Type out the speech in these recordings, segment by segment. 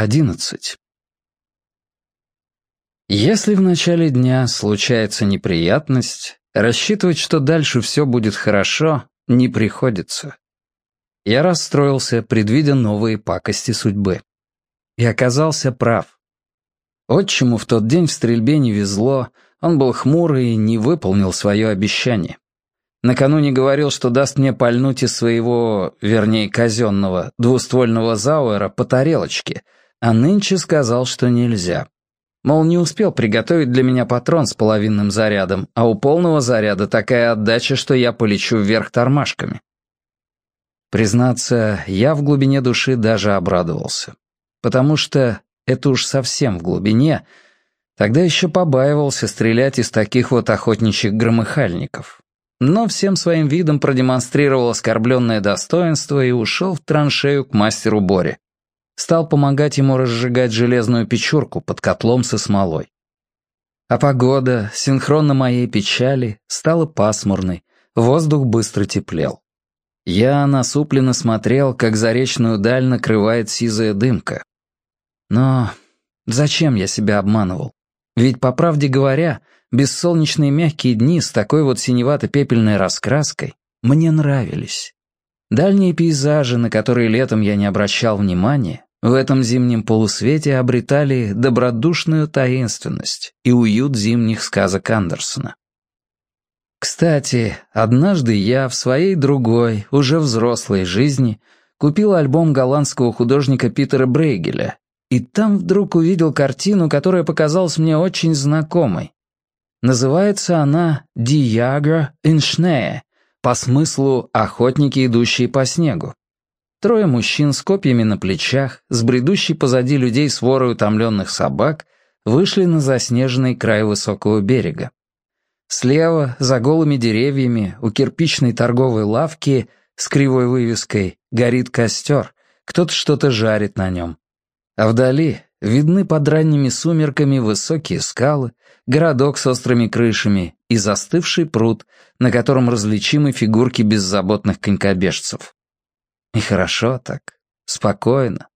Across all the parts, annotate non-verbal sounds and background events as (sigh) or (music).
11. Если в начале дня случается неприятность, рассчитывать, что дальше все будет хорошо, не приходится. Я расстроился, предвидя новые пакости судьбы. И оказался прав. Отчиму в тот день в стрельбе не везло, он был хмурый и не выполнил свое обещание. Накануне говорил, что даст мне пальнуть из своего, вернее, казенного, двуствольного зауэра по тарелочке, а нынче сказал, что нельзя. Мол, не успел приготовить для меня патрон с половинным зарядом, а у полного заряда такая отдача, что я полечу вверх тормашками. Признаться, я в глубине души даже обрадовался. Потому что это уж совсем в глубине. Тогда еще побаивался стрелять из таких вот охотничьих громыхальников. Но всем своим видом продемонстрировал оскорбленное достоинство и ушел в траншею к мастеру Боре стал помогать ему разжигать железную печурку под котлом со смолой. А погода, синхронно моей печали, стала пасмурной, воздух быстро теплел. Я насупленно смотрел, как заречную даль накрывает сизая дымка. Но зачем я себя обманывал? Ведь, по правде говоря, бессолнечные мягкие дни с такой вот синевато-пепельной раскраской мне нравились. Дальние пейзажи, на которые летом я не обращал внимания, в этом зимнем полусвете обретали добродушную таинственность и уют зимних сказок Андерсона. Кстати, однажды я в своей другой, уже взрослой жизни купил альбом голландского художника Питера Брейгеля, и там вдруг увидел картину, которая показалась мне очень знакомой. Называется она «Диагра in по смыслу «охотники, идущие по снегу». Трое мужчин с копьями на плечах, с бредущей позади людей сворой утомленных собак, вышли на заснеженный край высокого берега. Слева, за голыми деревьями, у кирпичной торговой лавки с кривой вывеской «Горит костер», кто-то что-то жарит на нем. А вдали видны под ранними сумерками высокие скалы, городок с острыми крышами и застывший пруд, на котором различимы фигурки беззаботных конькобежцев. И хорошо так, спокойно.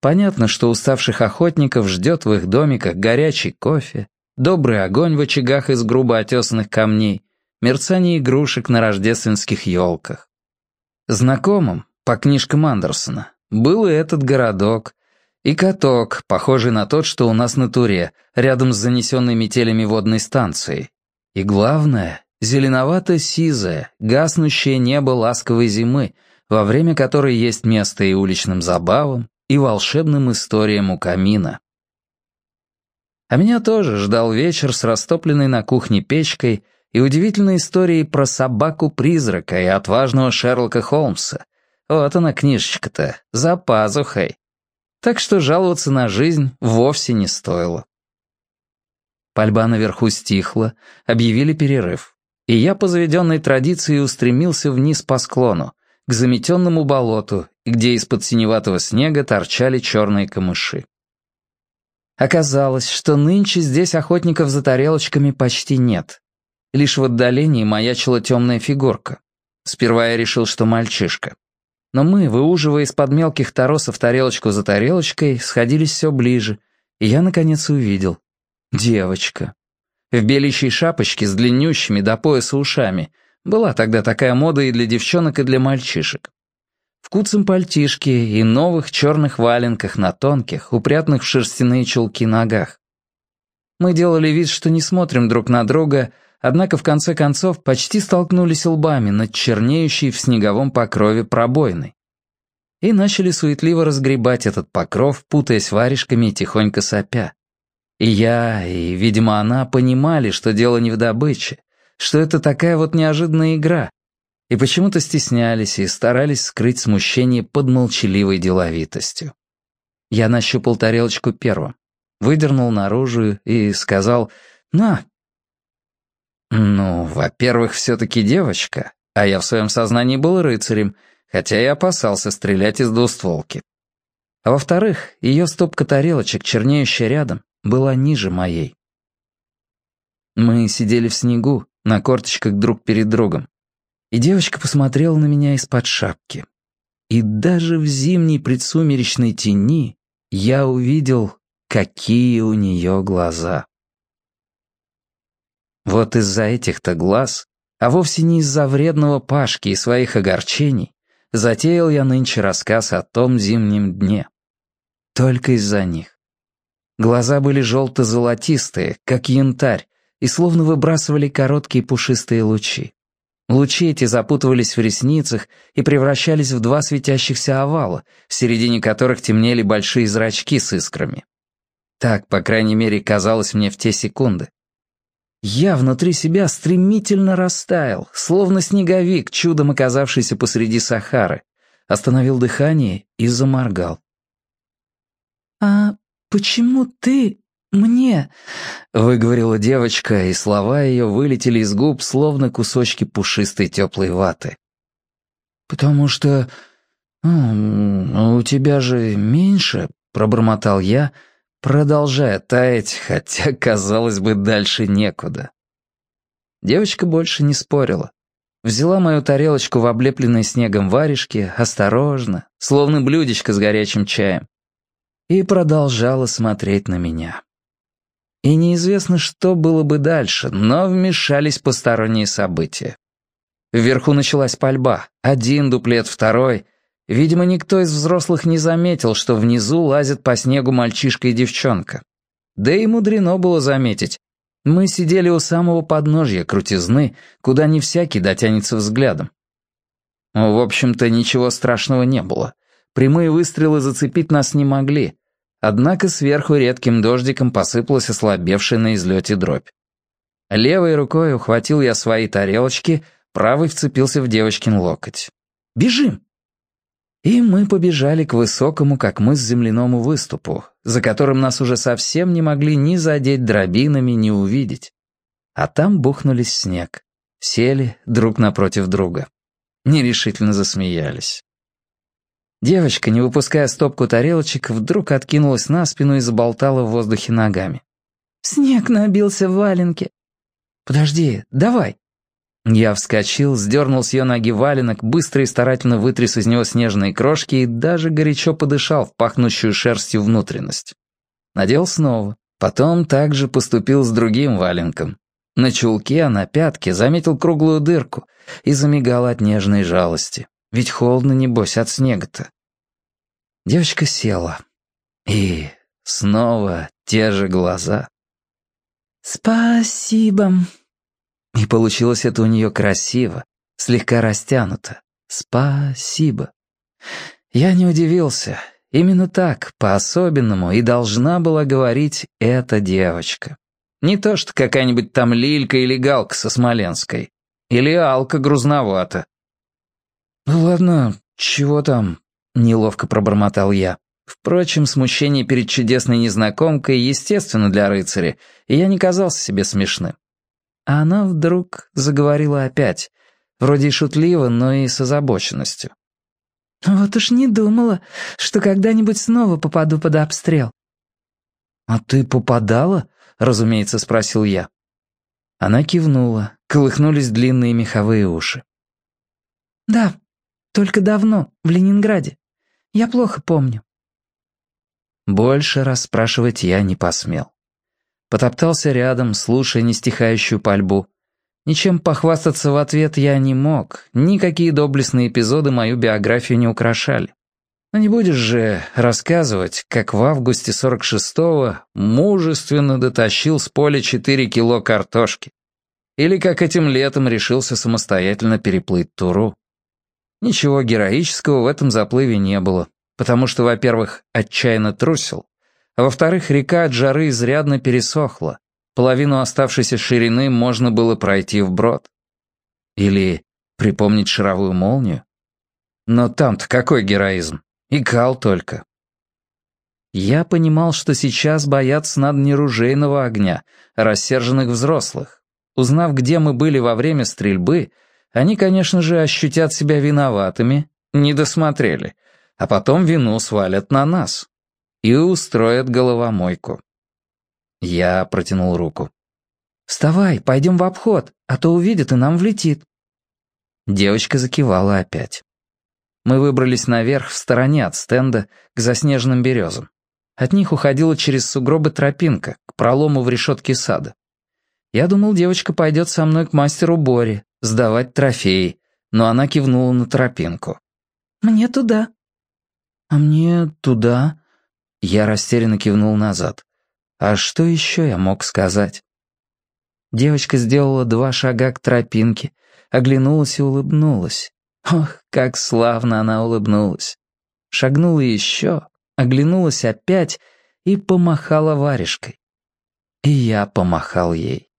Понятно, что уставших охотников ждет в их домиках горячий кофе, добрый огонь в очагах из грубо отесанных камней, мерцание игрушек на рождественских елках. Знакомым, по книжкам Андерсона, был и этот городок, и каток, похожий на тот, что у нас на Туре, рядом с занесенной метелями водной станцией. И главное, зеленовато-сизое, гаснущее небо ласковой зимы — во время которой есть место и уличным забавам, и волшебным историям у камина. А меня тоже ждал вечер с растопленной на кухне печкой и удивительной историей про собаку-призрака и отважного Шерлока Холмса. Вот она книжечка-то, за пазухой. Так что жаловаться на жизнь вовсе не стоило. Пальба наверху стихла, объявили перерыв. И я по заведенной традиции устремился вниз по склону, к заметенному болоту, где из-под синеватого снега торчали черные камыши. Оказалось, что нынче здесь охотников за тарелочками почти нет. Лишь в отдалении маячила темная фигурка. Сперва я решил, что мальчишка. Но мы, выуживая из-под мелких торосов тарелочку за тарелочкой, сходились все ближе, и я, наконец, увидел. Девочка. В беличьей шапочке с длиннющими до пояса ушами — была тогда такая мода и для девчонок, и для мальчишек. В куцем пальтишке и новых черных валенках на тонких, упрятанных в шерстяные чулки ногах. Мы делали вид, что не смотрим друг на друга, однако в конце концов почти столкнулись лбами над чернеющей в снеговом покрове пробойной. И начали суетливо разгребать этот покров, путаясь варежками и тихонько сопя. И я, и, видимо, она понимали, что дело не в добыче, что это такая вот неожиданная игра, и почему-то стеснялись и старались скрыть смущение под молчаливой деловитостью. Я нащупал тарелочку первым, выдернул наружу и сказал «На». Ну, во-первых, все-таки девочка, а я в своем сознании был рыцарем, хотя и опасался стрелять из двустволки. А во-вторых, ее стопка тарелочек, чернеющая рядом, была ниже моей. Мы сидели в снегу, на корточках друг перед другом. И девочка посмотрела на меня из-под шапки. И даже в зимней предсумеречной тени я увидел, какие у нее глаза. Вот из-за этих-то глаз, а вовсе не из-за вредного Пашки и своих огорчений, затеял я нынче рассказ о том зимнем дне. Только из-за них. Глаза были желто-золотистые, как янтарь, и словно выбрасывали короткие пушистые лучи. Лучи эти запутывались в ресницах и превращались в два светящихся овала, в середине которых темнели большие зрачки с искрами. Так, по крайней мере, казалось мне в те секунды. Я внутри себя стремительно растаял, словно снеговик, чудом оказавшийся посреди Сахары. Остановил дыхание и заморгал. «А почему ты мне?» — выговорила девочка, и слова ее вылетели из губ, словно кусочки пушистой теплой ваты. «Потому что... у тебя же меньше», — пробормотал я, — продолжая таять, хотя, казалось бы, дальше некуда. Девочка больше не спорила. Взяла мою тарелочку в облепленной снегом варежке, осторожно, словно блюдечко с горячим чаем, и продолжала смотреть на меня. И неизвестно, что было бы дальше, но вмешались посторонние события. Вверху началась пальба. Один дуплет, второй — Видимо, никто из взрослых не заметил, что внизу лазят по снегу мальчишка и девчонка. Да и мудрено было заметить. Мы сидели у самого подножья крутизны, куда не всякий дотянется взглядом. В общем-то, ничего страшного не было. Прямые выстрелы зацепить нас не могли. Однако сверху редким дождиком посыпалась ослабевшая на излете дробь. Левой рукой ухватил я свои тарелочки, правой вцепился в девочкин локоть. «Бежим!» И мы побежали к высокому, как мыс, земляному выступу, за которым нас уже совсем не могли ни задеть дробинами, ни увидеть. А там бухнулись снег. Сели друг напротив друга. Нерешительно засмеялись. Девочка, не выпуская стопку тарелочек, вдруг откинулась на спину и заболтала в воздухе ногами. «Снег набился в валенке». «Подожди, давай». Я вскочил, сдернул с ее ноги валенок, быстро и старательно вытряс из него снежные крошки и даже горячо подышал в пахнущую шерстью внутренность. Надел снова. Потом также поступил с другим валенком. На чулке, а на пятке заметил круглую дырку и замигал от нежной жалости. Ведь холодно, небось, от снега-то. Девочка села. И снова те же глаза. «Спасибо», и получилось это у нее красиво, слегка растянуто. Спасибо. Я не удивился. Именно так, по-особенному, и должна была говорить эта девочка. Не то что какая-нибудь там Лилька или Галка со Смоленской. Или Алка грузновато. «Ну ладно, чего там?» — неловко пробормотал я. Впрочем, смущение перед чудесной незнакомкой естественно для рыцаря, и я не казался себе смешным. А она вдруг заговорила опять, вроде и шутливо, но и с озабоченностью. «Вот уж не думала, что когда-нибудь снова попаду под обстрел». «А ты попадала?» — разумеется, спросил я. Она кивнула, колыхнулись длинные меховые уши. «Да, только давно, в Ленинграде. Я плохо помню». Больше расспрашивать я не посмел. Потоптался рядом, слушая нестихающую пальбу. Ничем похвастаться в ответ я не мог, никакие доблестные эпизоды мою биографию не украшали. Но не будешь же рассказывать, как в августе 46-го мужественно дотащил с поля 4 кило картошки. Или как этим летом решился самостоятельно переплыть Туру. Ничего героического в этом заплыве не было, потому что, во-первых, отчаянно трусил, а во-вторых, река от жары изрядно пересохла. Половину оставшейся ширины можно было пройти вброд. Или припомнить шаровую молнию. Но там-то какой героизм? И кал только. Я понимал, что сейчас бояться надо не ружейного огня, а рассерженных взрослых. Узнав, где мы были во время стрельбы, они, конечно же, ощутят себя виноватыми, не досмотрели, а потом вину свалят на нас и устроят головомойку. Я протянул руку. «Вставай, пойдем в обход, а то увидят и нам влетит». Девочка закивала опять. Мы выбрались наверх, в стороне от стенда, к заснеженным березам. От них уходила через сугробы тропинка, к пролому в решетке сада. Я думал, девочка пойдет со мной к мастеру Боре, сдавать трофеи, но она кивнула на тропинку. «Мне туда». «А мне туда?» Я растерянно кивнул назад. «А что еще я мог сказать?» Девочка сделала два шага к тропинке, оглянулась и улыбнулась. Ох, как славно она улыбнулась. Шагнула еще, оглянулась опять и помахала варежкой. И я помахал ей.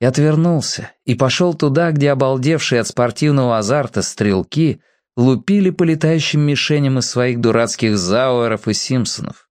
И отвернулся, и пошел туда, где обалдевшие от спортивного азарта стрелки лупили по летающим мишеням из своих дурацких Зауэров и Симпсонов.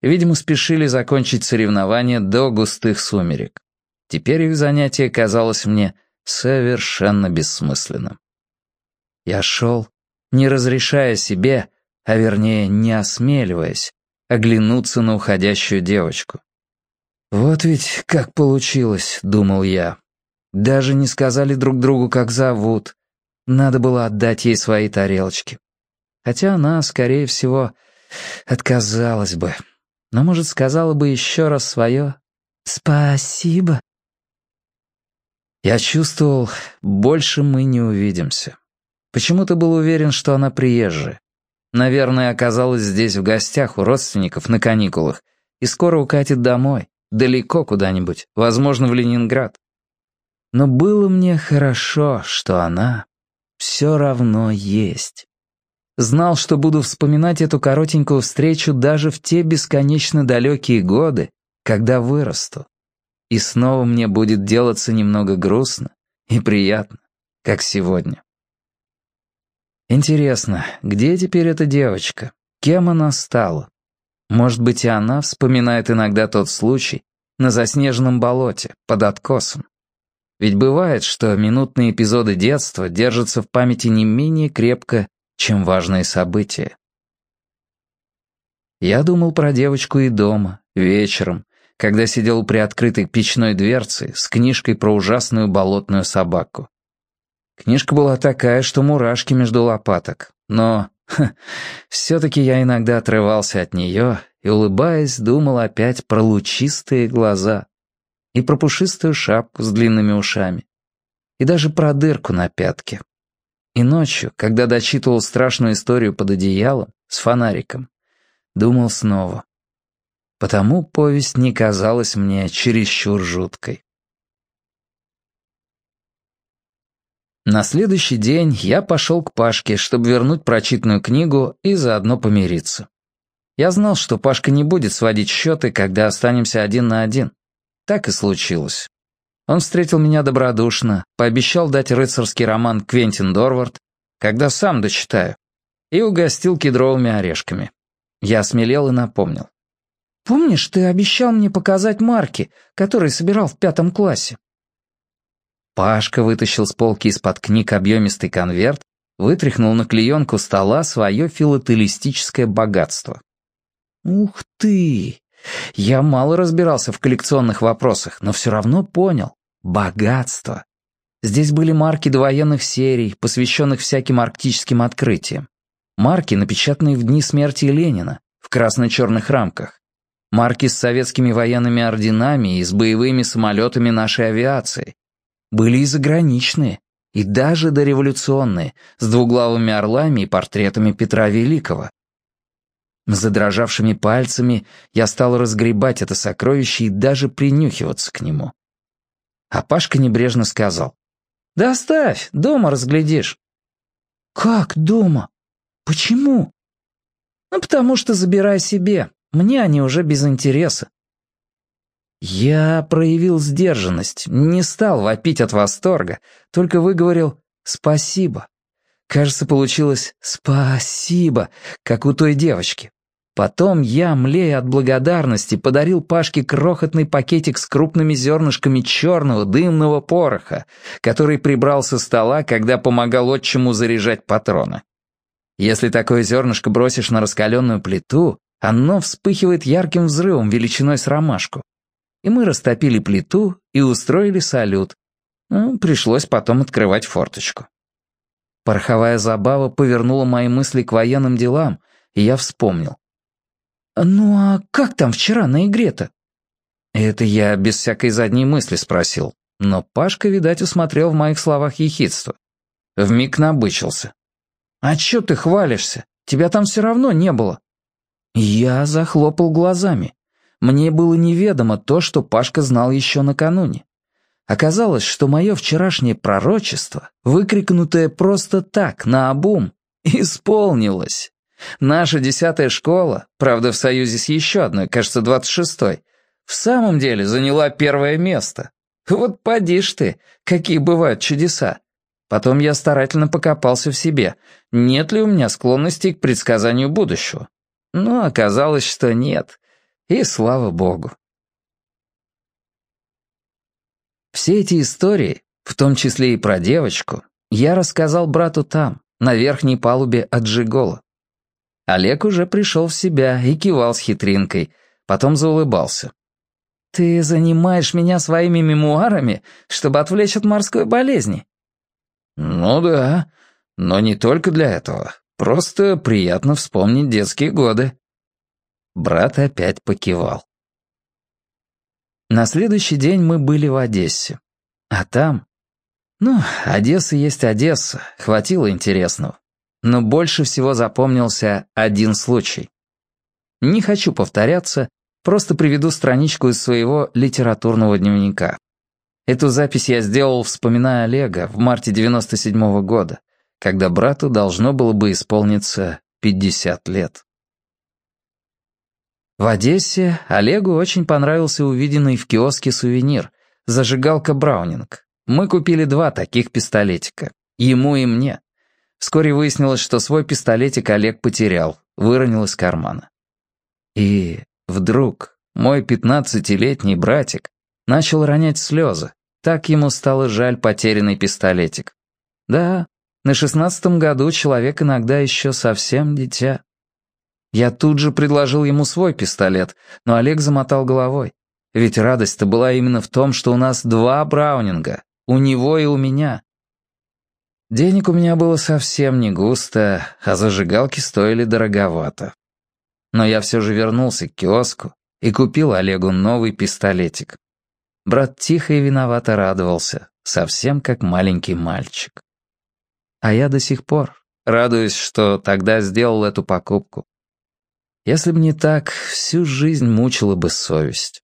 Видимо, спешили закончить соревнования до густых сумерек. Теперь их занятие казалось мне совершенно бессмысленным. Я шел, не разрешая себе, а вернее не осмеливаясь, оглянуться на уходящую девочку. «Вот ведь как получилось», — думал я. Даже не сказали друг другу, как зовут. Надо было отдать ей свои тарелочки. Хотя она, скорее всего, отказалась бы. Но, может, сказала бы еще раз свое «Спасибо». Я чувствовал, больше мы не увидимся. Почему-то был уверен, что она приезжая. Наверное, оказалась здесь в гостях у родственников на каникулах и скоро укатит домой, далеко куда-нибудь, возможно, в Ленинград. Но было мне хорошо, что она все равно есть. Знал, что буду вспоминать эту коротенькую встречу даже в те бесконечно далекие годы, когда вырасту. И снова мне будет делаться немного грустно и приятно, как сегодня. Интересно, где теперь эта девочка? Кем она стала? Может быть, и она вспоминает иногда тот случай на заснеженном болоте, под откосом. Ведь бывает, что минутные эпизоды детства держатся в памяти не менее крепко, чем важные события. Я думал про девочку и дома, вечером, когда сидел у приоткрытой печной дверцы с книжкой про ужасную болотную собаку. Книжка была такая, что мурашки между лопаток, но все-таки я иногда отрывался от нее и, улыбаясь, думал опять про лучистые глаза и про пушистую шапку с длинными ушами, и даже про дырку на пятке. И ночью, когда дочитывал страшную историю под одеялом с фонариком, думал снова. Потому повесть не казалась мне чересчур жуткой. На следующий день я пошел к Пашке, чтобы вернуть прочитанную книгу и заодно помириться. Я знал, что Пашка не будет сводить счеты, когда останемся один на один. Так и случилось. Он встретил меня добродушно, пообещал дать рыцарский роман «Квентин Дорвард», когда сам дочитаю, и угостил кедровыми орешками. Я осмелел и напомнил. «Помнишь, ты обещал мне показать марки, которые собирал в пятом классе?» Пашка вытащил с полки из-под книг объемистый конверт, вытряхнул на клеенку стола свое филателистическое богатство. «Ух ты! Я мало разбирался в коллекционных вопросах, но все равно понял. Богатство. Здесь были марки довоенных серий, посвященных всяким арктическим открытиям. Марки, напечатанные в дни смерти Ленина, в красно-черных рамках. Марки с советскими военными орденами и с боевыми самолетами нашей авиации. Были и заграничные, и даже дореволюционные, с двуглавыми орлами и портретами Петра Великого. Задрожавшими пальцами я стал разгребать это сокровище и даже принюхиваться к нему. А Пашка небрежно сказал. «Да оставь, дома разглядишь». «Как дома? Почему?» «Ну, потому что забирай себе. Мне они уже без интереса. Я проявил сдержанность, не стал вопить от восторга, только выговорил «спасибо». Кажется, получилось «спасибо», как у той девочки. Потом я, млея от благодарности, подарил Пашке крохотный пакетик с крупными зернышками черного дымного пороха, который прибрал со стола, когда помогал отчиму заряжать патроны. Если такое зернышко бросишь на раскаленную плиту, оно вспыхивает ярким взрывом величиной с ромашку и мы растопили плиту и устроили салют. Ну, пришлось потом открывать форточку. Пороховая забава повернула мои мысли к военным делам, и я вспомнил. «Ну а как там вчера на игре-то?» Это я без всякой задней мысли спросил, но Пашка, видать, усмотрел в моих словах ехидство. Вмиг набычился. «А чё ты хвалишься? Тебя там все равно не было». Я захлопал глазами. Мне было неведомо то, что Пашка знал еще накануне. Оказалось, что мое вчерашнее пророчество, выкрикнутое просто так, наобум, (laughs) исполнилось. Наша десятая школа, правда, в союзе с еще одной, кажется, двадцать шестой, в самом деле заняла первое место. Вот поди ж ты, какие бывают чудеса. Потом я старательно покопался в себе, нет ли у меня склонности к предсказанию будущего. Но оказалось, что нет. И слава богу. Все эти истории, в том числе и про девочку, я рассказал брату там, на верхней палубе от. Олег уже пришел в себя и кивал с хитринкой, потом заулыбался. «Ты занимаешь меня своими мемуарами, чтобы отвлечь от морской болезни?» «Ну да, но не только для этого. Просто приятно вспомнить детские годы». Брат опять покивал. На следующий день мы были в Одессе. А там... Ну, Одесса есть Одесса, хватило интересного. Но больше всего запомнился один случай. Не хочу повторяться, просто приведу страничку из своего литературного дневника. Эту запись я сделал, вспоминая Олега, в марте 97 -го года, когда брату должно было бы исполниться 50 лет. В Одессе Олегу очень понравился увиденный в киоске сувенир — зажигалка Браунинг. Мы купили два таких пистолетика. Ему и мне. Вскоре выяснилось, что свой пистолетик Олег потерял, выронил из кармана. И вдруг мой пятнадцатилетний братик начал ронять слезы. Так ему стало жаль потерянный пистолетик. Да, на шестнадцатом году человек иногда еще совсем дитя. Я тут же предложил ему свой пистолет, но Олег замотал головой. Ведь радость-то была именно в том, что у нас два Браунинга, у него и у меня. Денег у меня было совсем не густо, а зажигалки стоили дороговато. Но я все же вернулся к киоску и купил Олегу новый пистолетик. Брат тихо и виновато радовался, совсем как маленький мальчик. А я до сих пор радуюсь, что тогда сделал эту покупку. Если бы не так, всю жизнь мучила бы совесть.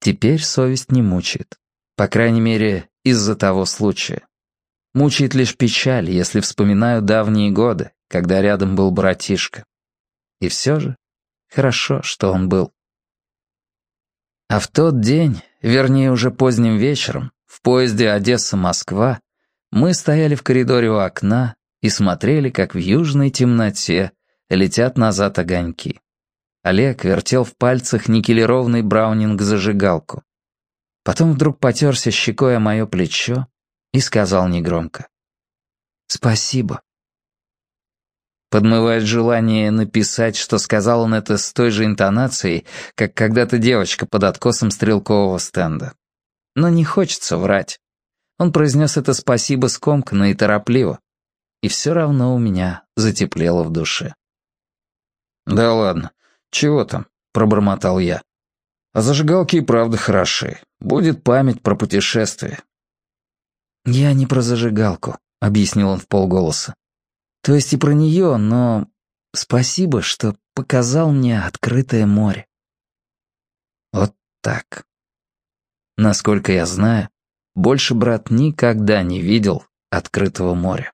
Теперь совесть не мучает. По крайней мере, из-за того случая. Мучает лишь печаль, если вспоминаю давние годы, когда рядом был братишка. И все же хорошо, что он был. А в тот день, вернее уже поздним вечером, в поезде Одесса-Москва, мы стояли в коридоре у окна и смотрели, как в южной темноте летят назад огоньки. Олег вертел в пальцах никелированный браунинг-зажигалку. Потом вдруг потерся щекой о мое плечо и сказал негромко. «Спасибо». Подмывает желание написать, что сказал он это с той же интонацией, как когда-то девочка под откосом стрелкового стенда. Но не хочется врать. Он произнес это «спасибо» скомканно и торопливо. И все равно у меня затеплело в душе. «Да ладно, чего там?» — пробормотал я. «А зажигалки и правда хороши. Будет память про путешествие. «Я не про зажигалку», — объяснил он в полголоса. «То есть и про нее, но спасибо, что показал мне открытое море». Вот так. Насколько я знаю, больше брат никогда не видел открытого моря.